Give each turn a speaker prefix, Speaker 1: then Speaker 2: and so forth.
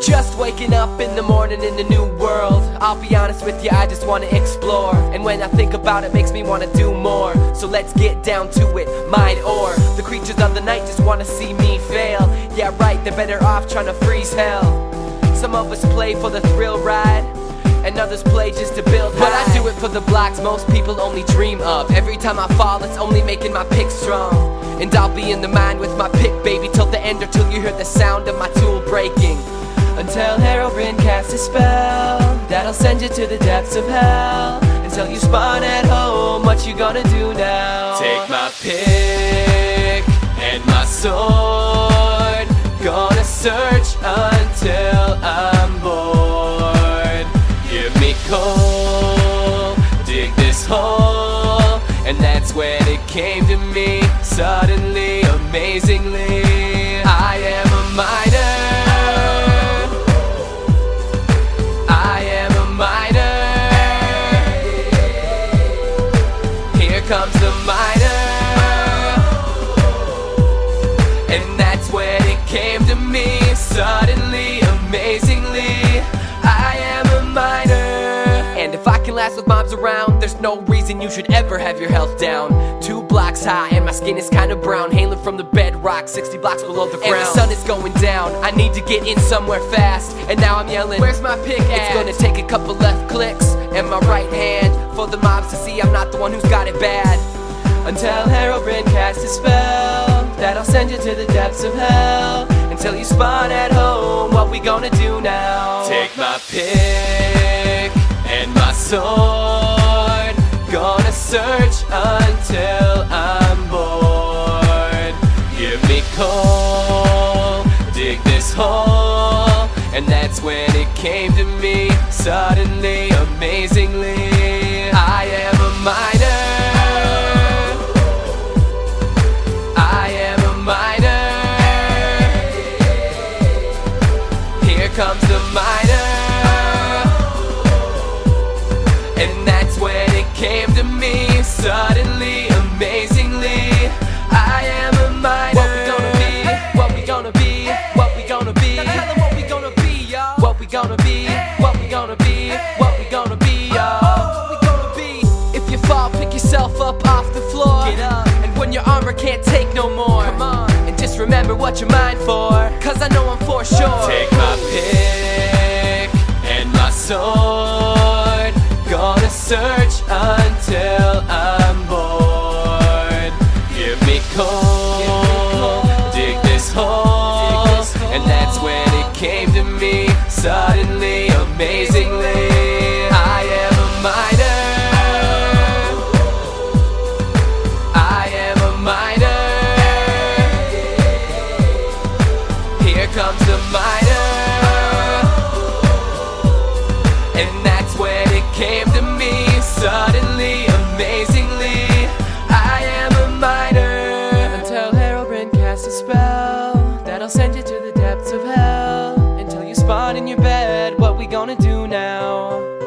Speaker 1: Just waking up in the morning in a new world. I'll be honest with you, I just wanna explore. And when I think about it, makes me wanna do more. So let's get down to it, mind or the creatures of the night just wanna see me fail. Yeah, right, they're better off trying to freeze hell. Some of us play for the thrill ride. And others play just to build But I do it for the blocks most people only dream of. Every time I fall, it's only making my pick strong. And I'll be in the mind with my pick, baby Till the end or till you hear the sound of my tool breaking. Until Herobrine casts a spell That'll send you to the depths of hell. Until you spawn at home What you gonna do now? Take my pick and my sword. Gonna search until I'm bored Give me dig this hole. And that's when it came to me. Suddenly, amazingly I am a miner I am a miner. Here comes the miner. And that's when it came to me. Suddenly, if I can last with mobs around, there's no reason you should ever have your health down. Two blocks high, and my skin is kinda brown, hailing from the bedrock, 60 blocks below the ground. And the sun is going down, I need to get in somewhere fast. And now I'm yelling, Where's my pick at? It's gonna take a couple left clicks, and my right hand, for the mobs to see I'm not the one who's got it bad. Until Herobrine casts a spell That'll send you to the depths of hell Until you spawn at home What we gonna do now? Take my pick and my sword. Gonna search until I'm bored. Give me coal, dig this hole. And that's when it came to me suddenly, amazingly. I am a miner. I am a miner. Here comes the miner. Yourself up off the floor. Get up. And when your armor can't take no more, come on. And just remember what you're mine for. Cause I know I'm for sure. Take my pick and my sword. Gonna search until I'm bored. Give me coal, dig this hole. And that's when it came to me suddenly, amazing. a spell that'll send you to the depths of hell until you spot in your bed what we gonna do now.